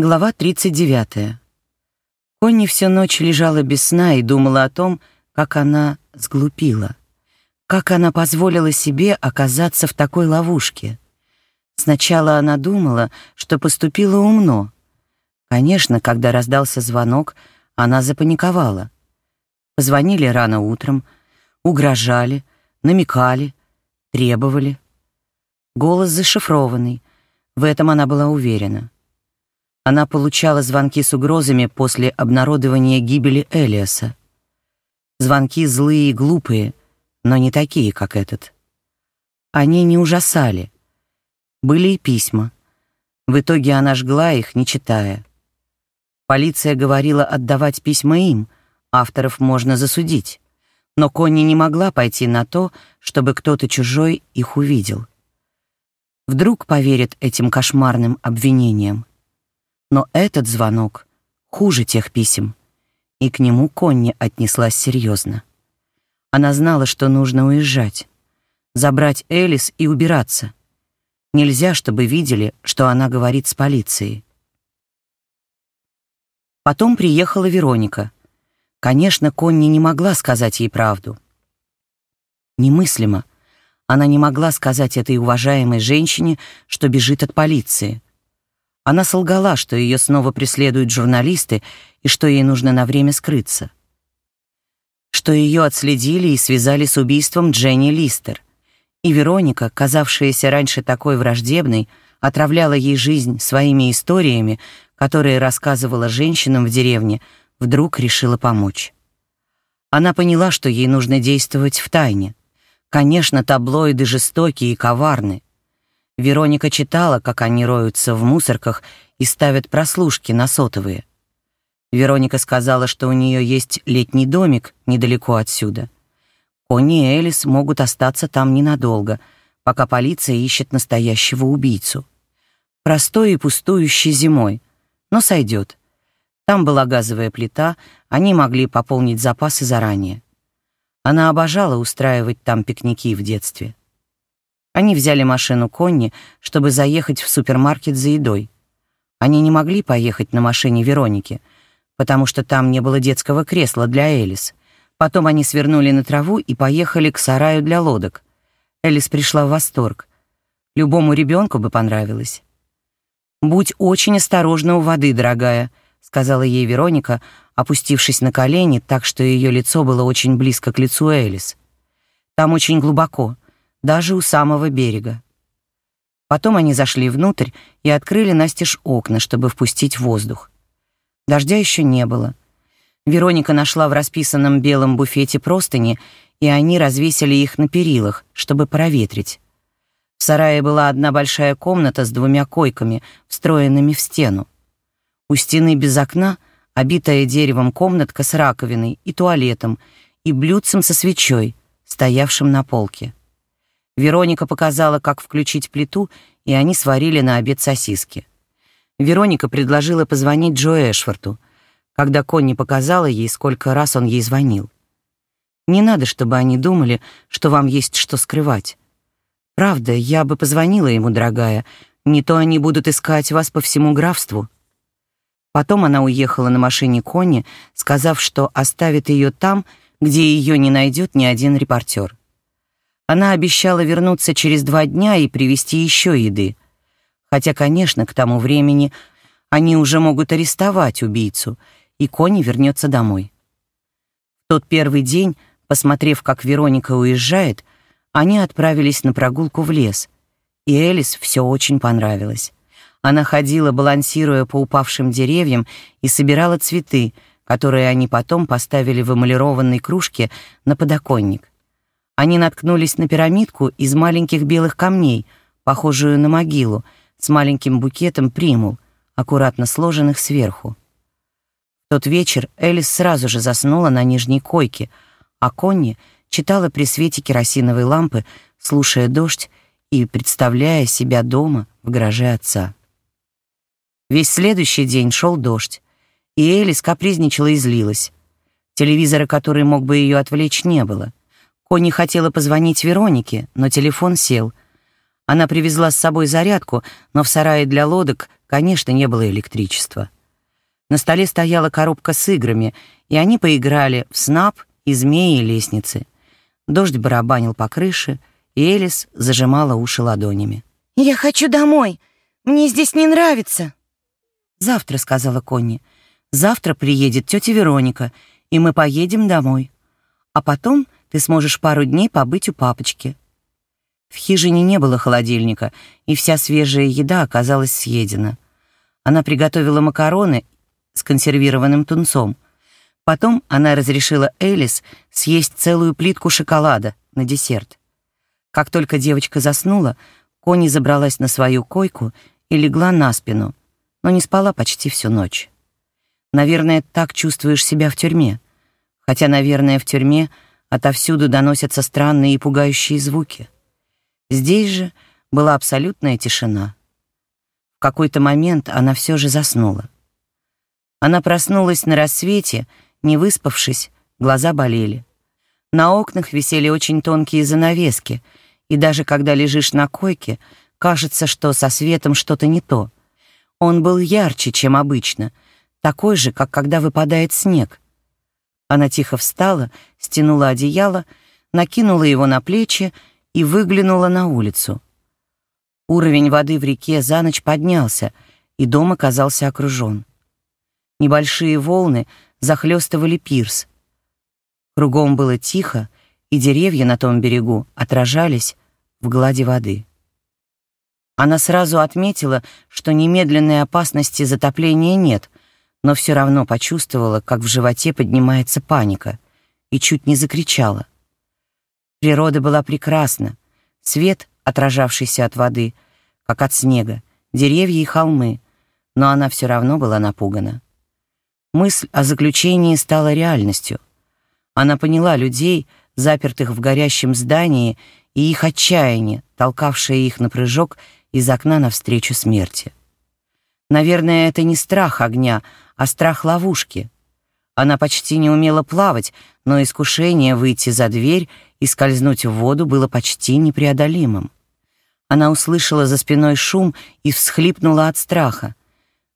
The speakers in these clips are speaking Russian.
Глава 39. Конни всю ночь лежала без сна и думала о том, как она сглупила. Как она позволила себе оказаться в такой ловушке. Сначала она думала, что поступила умно. Конечно, когда раздался звонок, она запаниковала. Позвонили рано утром, угрожали, намекали, требовали. Голос зашифрованный, в этом она была уверена. Она получала звонки с угрозами после обнародования гибели Элиаса. Звонки злые и глупые, но не такие, как этот. Они не ужасали. Были и письма. В итоге она жгла их, не читая. Полиция говорила отдавать письма им, авторов можно засудить. Но Конни не могла пойти на то, чтобы кто-то чужой их увидел. Вдруг поверит этим кошмарным обвинениям. Но этот звонок хуже тех писем, и к нему Конни отнеслась серьезно. Она знала, что нужно уезжать, забрать Элис и убираться. Нельзя, чтобы видели, что она говорит с полицией. Потом приехала Вероника. Конечно, Конни не могла сказать ей правду. Немыслимо. Она не могла сказать этой уважаемой женщине, что бежит от полиции. Она солгала, что ее снова преследуют журналисты и что ей нужно на время скрыться. Что ее отследили и связали с убийством Дженни Листер. И Вероника, казавшаяся раньше такой враждебной, отравляла ей жизнь своими историями, которые рассказывала женщинам в деревне, вдруг решила помочь. Она поняла, что ей нужно действовать в тайне. Конечно, таблоиды жестокие и коварны, Вероника читала, как они роются в мусорках и ставят прослушки на сотовые. Вероника сказала, что у нее есть летний домик недалеко отсюда. Конни и Элис могут остаться там ненадолго, пока полиция ищет настоящего убийцу. Простой и пустующий зимой, но сойдет. Там была газовая плита, они могли пополнить запасы заранее. Она обожала устраивать там пикники в детстве. Они взяли машину Конни, чтобы заехать в супермаркет за едой. Они не могли поехать на машине Вероники, потому что там не было детского кресла для Элис. Потом они свернули на траву и поехали к сараю для лодок. Элис пришла в восторг. Любому ребенку бы понравилось. «Будь очень осторожна у воды, дорогая», — сказала ей Вероника, опустившись на колени, так что ее лицо было очень близко к лицу Элис. «Там очень глубоко даже у самого берега. Потом они зашли внутрь и открыли настежь окна, чтобы впустить воздух. Дождя еще не было. Вероника нашла в расписанном белом буфете простыни, и они развесили их на перилах, чтобы проветрить. В сарае была одна большая комната с двумя койками, встроенными в стену. У стены без окна обитая деревом комнатка с раковиной и туалетом и блюдцем со свечой, стоявшим на полке. Вероника показала, как включить плиту, и они сварили на обед сосиски. Вероника предложила позвонить Джо Эшфорту, когда Конни показала ей, сколько раз он ей звонил. Не надо, чтобы они думали, что вам есть что скрывать. Правда, я бы позвонила ему, дорогая, не то они будут искать вас по всему графству. Потом она уехала на машине Конни, сказав, что оставит ее там, где ее не найдет ни один репортер. Она обещала вернуться через два дня и привезти еще еды. Хотя, конечно, к тому времени они уже могут арестовать убийцу, и Кони вернется домой. В тот первый день, посмотрев, как Вероника уезжает, они отправились на прогулку в лес, и Элис все очень понравилось. Она ходила, балансируя по упавшим деревьям, и собирала цветы, которые они потом поставили в эмалированной кружке на подоконник. Они наткнулись на пирамидку из маленьких белых камней, похожую на могилу, с маленьким букетом примул, аккуратно сложенных сверху. В тот вечер Элис сразу же заснула на нижней койке, а Конни читала при свете керосиновой лампы, слушая дождь и представляя себя дома в гараже отца. Весь следующий день шел дождь, и Элис капризничала и злилась. Телевизора, который мог бы ее отвлечь, не было. Конни хотела позвонить Веронике, но телефон сел. Она привезла с собой зарядку, но в сарае для лодок конечно, не было электричества. На столе стояла коробка с играми, и они поиграли в снап и змеи и лестницы. Дождь барабанил по крыше, и Элис зажимала уши ладонями. «Я хочу домой. Мне здесь не нравится». «Завтра», — сказала Конни. «Завтра приедет тетя Вероника, и мы поедем домой. А потом ты сможешь пару дней побыть у папочки». В хижине не было холодильника, и вся свежая еда оказалась съедена. Она приготовила макароны с консервированным тунцом. Потом она разрешила Элис съесть целую плитку шоколада на десерт. Как только девочка заснула, Кони забралась на свою койку и легла на спину, но не спала почти всю ночь. Наверное, так чувствуешь себя в тюрьме. Хотя, наверное, в тюрьме отовсюду доносятся странные и пугающие звуки. Здесь же была абсолютная тишина. В какой-то момент она все же заснула. Она проснулась на рассвете, не выспавшись, глаза болели. На окнах висели очень тонкие занавески, и даже когда лежишь на койке, кажется, что со светом что-то не то. Он был ярче, чем обычно, такой же, как когда выпадает снег. Она тихо встала, стянула одеяло, накинула его на плечи и выглянула на улицу. Уровень воды в реке за ночь поднялся, и дом оказался окружен. Небольшие волны захлестывали пирс. Кругом было тихо, и деревья на том берегу отражались в глади воды. Она сразу отметила, что немедленной опасности затопления нет, но все равно почувствовала, как в животе поднимается паника, и чуть не закричала. Природа была прекрасна, свет, отражавшийся от воды, как от снега, деревья и холмы, но она все равно была напугана. Мысль о заключении стала реальностью. Она поняла людей, запертых в горящем здании, и их отчаяние, толкавшее их на прыжок из окна навстречу смерти. Наверное, это не страх огня, а страх ловушки. Она почти не умела плавать, но искушение выйти за дверь и скользнуть в воду было почти непреодолимым. Она услышала за спиной шум и всхлипнула от страха.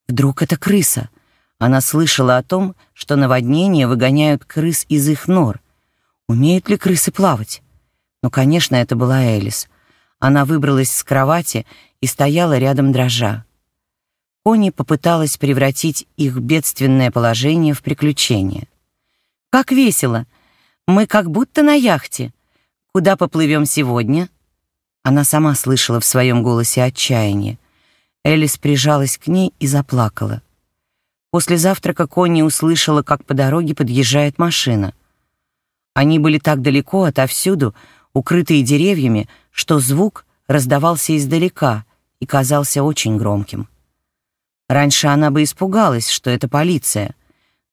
Вдруг это крыса? Она слышала о том, что наводнения выгоняют крыс из их нор. Умеют ли крысы плавать? Ну, конечно, это была Элис. Она выбралась с кровати и стояла рядом дрожа. Кони попыталась превратить их бедственное положение в приключение. «Как весело! Мы как будто на яхте. Куда поплывем сегодня?» Она сама слышала в своем голосе отчаяние. Элис прижалась к ней и заплакала. После завтрака Конни услышала, как по дороге подъезжает машина. Они были так далеко отовсюду, укрытые деревьями, что звук раздавался издалека и казался очень громким. Раньше она бы испугалась, что это полиция.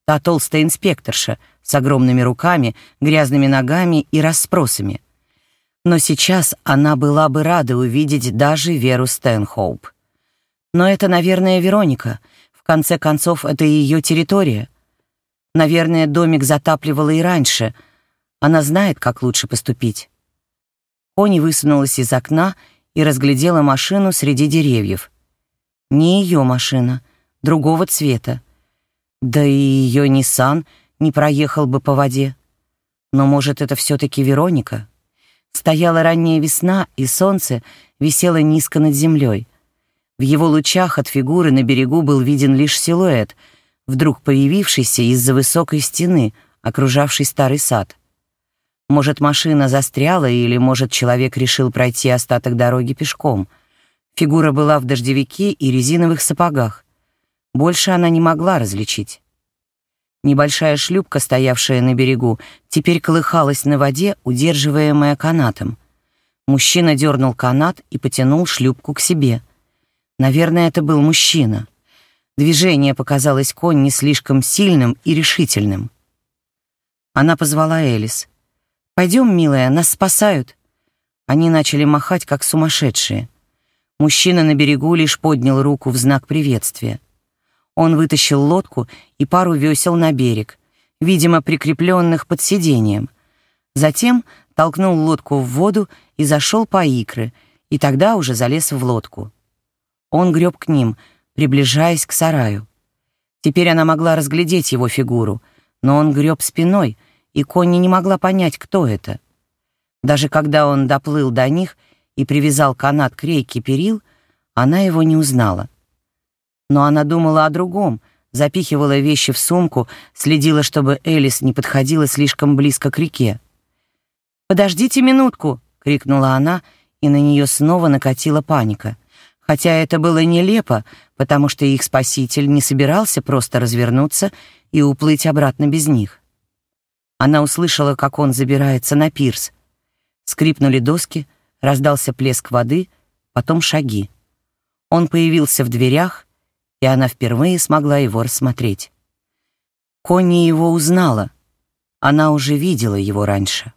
Та толстая инспекторша с огромными руками, грязными ногами и расспросами. Но сейчас она была бы рада увидеть даже Веру Стэнхоуп. Но это, наверное, Вероника. В конце концов, это ее территория. Наверное, домик затапливало и раньше. Она знает, как лучше поступить. Кони высунулась из окна и разглядела машину среди деревьев. Не ее машина, другого цвета. Да и ее Ниссан не проехал бы по воде. Но, может, это все-таки Вероника? Стояла ранняя весна, и солнце висело низко над землей. В его лучах от фигуры на берегу был виден лишь силуэт, вдруг появившийся из-за высокой стены, окружавшей старый сад. Может, машина застряла, или, может, человек решил пройти остаток дороги пешком. Фигура была в дождевике и резиновых сапогах. Больше она не могла различить. Небольшая шлюпка, стоявшая на берегу, теперь колыхалась на воде, удерживаемая канатом. Мужчина дернул канат и потянул шлюпку к себе. Наверное, это был мужчина. Движение показалось конь не слишком сильным и решительным. Она позвала Элис. «Пойдем, милая, нас спасают». Они начали махать, как сумасшедшие. Мужчина на берегу лишь поднял руку в знак приветствия. Он вытащил лодку и пару весел на берег, видимо, прикрепленных под сиденьем. Затем толкнул лодку в воду и зашел по икры, и тогда уже залез в лодку. Он греб к ним, приближаясь к сараю. Теперь она могла разглядеть его фигуру, но он греб спиной, и Конни не могла понять, кто это. Даже когда он доплыл до них и привязал канат к рейке перил, она его не узнала. Но она думала о другом, запихивала вещи в сумку, следила, чтобы Элис не подходила слишком близко к реке. «Подождите минутку!» — крикнула она, и на нее снова накатила паника. Хотя это было нелепо, потому что их спаситель не собирался просто развернуться и уплыть обратно без них. Она услышала, как он забирается на пирс. Скрипнули доски, раздался плеск воды, потом шаги. Он появился в дверях, и она впервые смогла его рассмотреть. Конни его узнала. Она уже видела его раньше.